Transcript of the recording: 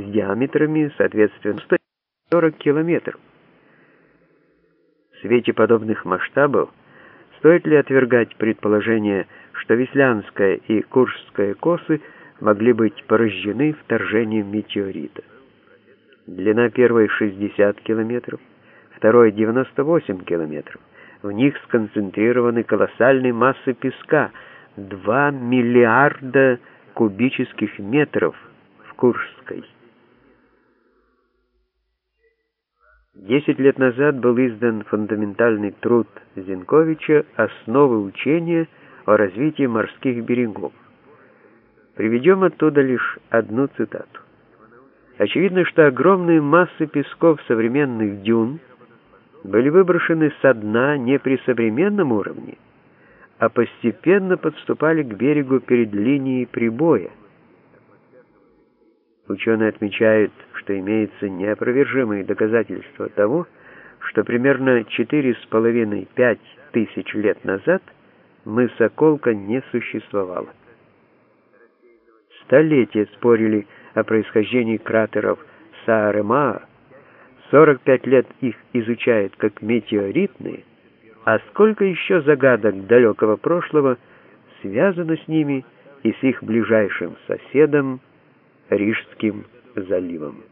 с диаметрами, соответственно, 140 километров. В свете подобных масштабов стоит ли отвергать предположение, что Веслянская и Куршская косы могли быть порождены вторжением метеорита? Длина первой 60 километров, второй 98 километров. В них сконцентрированы колоссальные массы песка, 2 миллиарда кубических метров в Куршской. Десять лет назад был издан фундаментальный труд Зинковича «Основы учения о развитии морских берегов». Приведем оттуда лишь одну цитату. Очевидно, что огромные массы песков современных дюн были выброшены со дна не при современном уровне, а постепенно подступали к берегу перед линией прибоя. Ученые отмечают, что имеется неопровержимые доказательства того, что примерно 4,5-5 тысяч лет назад мыса Колка не существовало. Столетия спорили о происхождении кратеров Саарема, 45 лет их изучают как метеоритные, а сколько еще загадок далекого прошлого связано с ними и с их ближайшим соседом Рижским заливом.